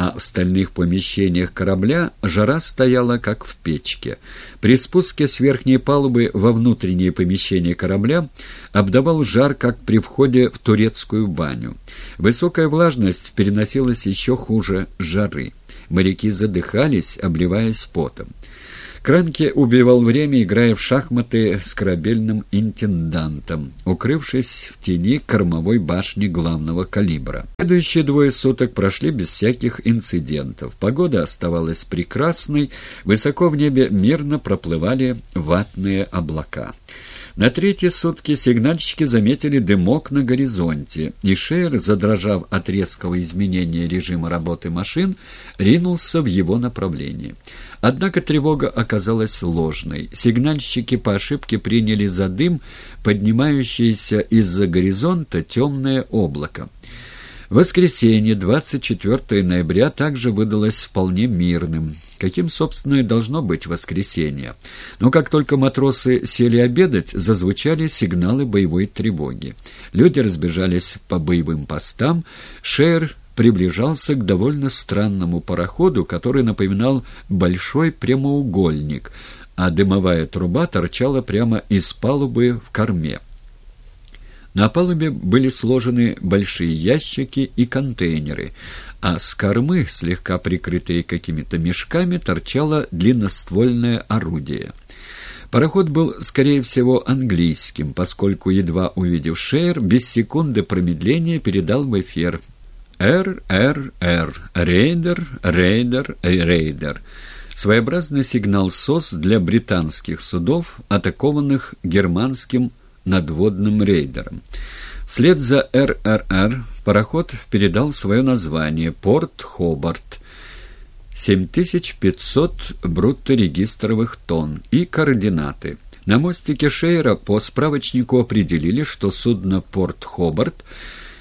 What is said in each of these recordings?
а в остальных помещениях корабля жара стояла как в печке. При спуске с верхней палубы во внутренние помещения корабля обдавал жар, как при входе в турецкую баню. Высокая влажность переносилась еще хуже жары. Моряки задыхались, обливаясь потом. Кранке убивал время, играя в шахматы с корабельным интендантом, укрывшись в тени кормовой башни главного калибра. Следующие двое суток прошли без всяких инцидентов. Погода оставалась прекрасной, высоко в небе мирно проплывали ватные облака. На третьи сутки сигнальщики заметили дымок на горизонте, и Шейер, задрожав от резкого изменения режима работы машин, ринулся в его направлении. Однако тревога оказалась ложной. Сигнальщики по ошибке приняли за дым поднимающееся из-за горизонта темное облако. Воскресенье, 24 ноября, также выдалось вполне мирным. Каким, собственно, и должно быть воскресенье. Но как только матросы сели обедать, зазвучали сигналы боевой тревоги. Люди разбежались по боевым постам. Шер приближался к довольно странному пароходу, который напоминал большой прямоугольник, а дымовая труба торчала прямо из палубы в корме. На палубе были сложены большие ящики и контейнеры, а с кормы, слегка прикрытые какими-то мешками, торчало длинноствольное орудие. Пароход был, скорее всего, английским, поскольку, едва увидев Шеер, без секунды промедления передал в эфир «РРР. Рейдер, рейдер, рейдер». Своеобразный сигнал СОС для британских судов, атакованных германским надводным рейдером. Вслед за РРР пароход передал свое название «Порт Хобарт», 7500 брутторегистровых тонн и координаты. На мостике Шейра по справочнику определили, что судно «Порт Хобарт»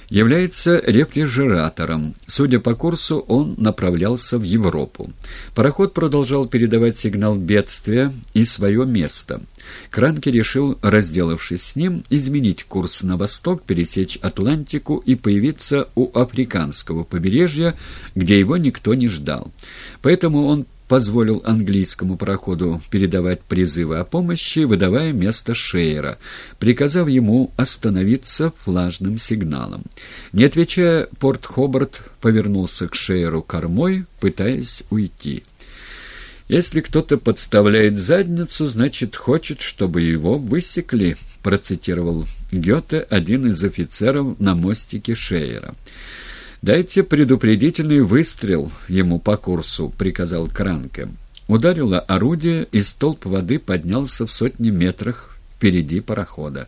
является рефрижератором. Судя по курсу, он направлялся в Европу. Пароход продолжал передавать сигнал бедствия и свое место. Кранки решил, разделавшись с ним, изменить курс на восток, пересечь Атлантику и появиться у африканского побережья, где его никто не ждал. Поэтому он позволил английскому пароходу передавать призывы о помощи, выдавая место Шейера, приказав ему остановиться флажным сигналом. Не отвечая, порт Хобарт повернулся к Шейеру кормой, пытаясь уйти. «Если кто-то подставляет задницу, значит, хочет, чтобы его высекли», процитировал Гёте, один из офицеров на мостике Шейера. «Дайте предупредительный выстрел ему по курсу», — приказал Кранке. Ударило орудие, и столб воды поднялся в сотни метрах впереди парохода.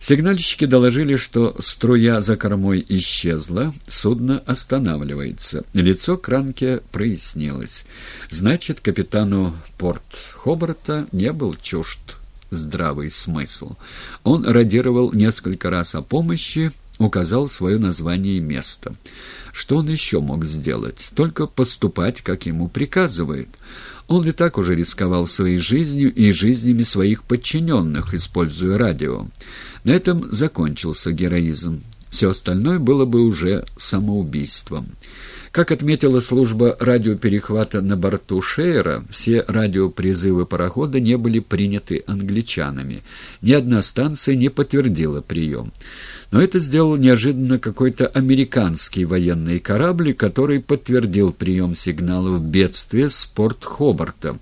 Сигнальщики доложили, что струя за кормой исчезла, судно останавливается. Лицо Кранке прояснилось. Значит, капитану порт Хобарта не был чужд здравый смысл. Он радировал несколько раз о помощи, указал свое название и место. Что он еще мог сделать? Только поступать, как ему приказывают. Он и так уже рисковал своей жизнью и жизнями своих подчиненных, используя радио. На этом закончился героизм. Все остальное было бы уже самоубийством. Как отметила служба радиоперехвата на борту Шейера, все радиопризывы парохода не были приняты англичанами. Ни одна станция не подтвердила прием. Но это сделал неожиданно какой-то американский военный корабль, который подтвердил прием сигналов бедствия с порт Хобарта